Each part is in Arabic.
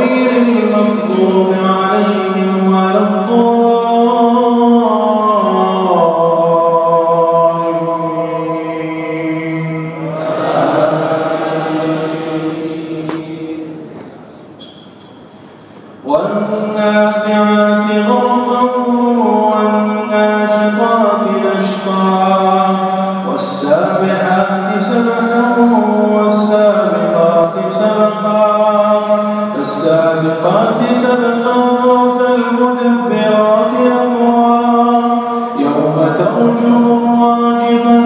غير المغضوب عليهم ولا الضالين. والنازعات غرقا والناشطات نشطا والسابحات سبحا فالسابقات سبقا فالمدبرات أمرا. يوم ترجف الراجفة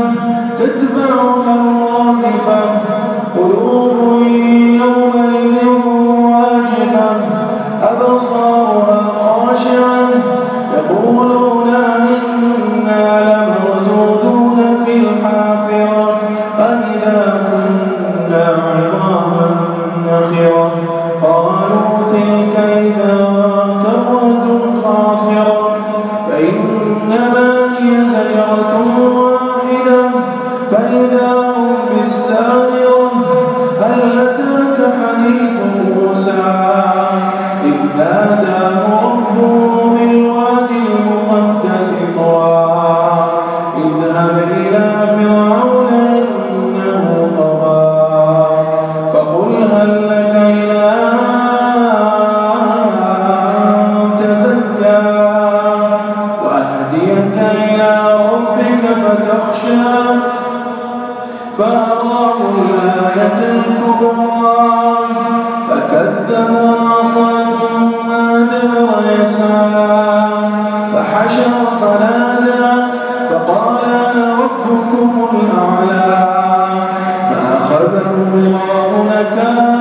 تتبعها هم بالساهرة هل أتاك حديث موسى ناداه ربه بالوادي المقدس اذهب إلى فرعون إنه طغى فقل هل لك تزكى وأهديك إلى ربك فتخشى فأراه الآية الكبرى. فكذب وعصى ثم أدبر يسعى فحشر فنادى فقال أنا ربكم الأعلى. الله نكال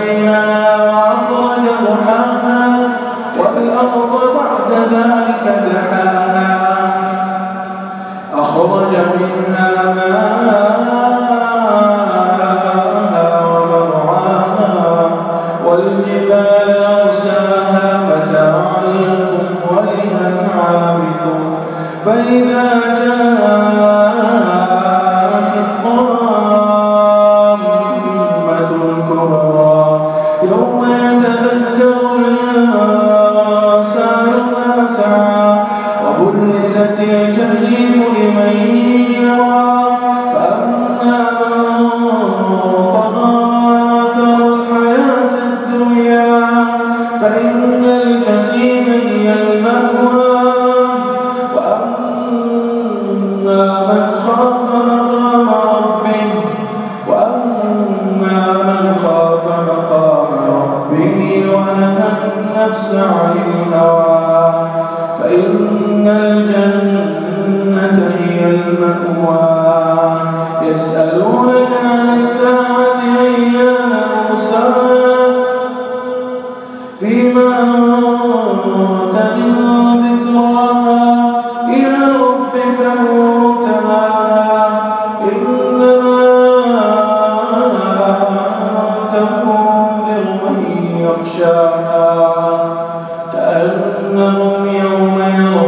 ليلها وأخرج ضحاها والأرض بعد ذلك دحاها أخرج منها سعى وبرزت الجحيم لمن يرى فأما من طغى وآثر الحياة الدنيا فإن الجحيم هي المأوى وأما من خاف مقام ربه وأما من خاف مقام ربه ونهى النفس عن الهوى يخشاها. كأنهم يوم يرونها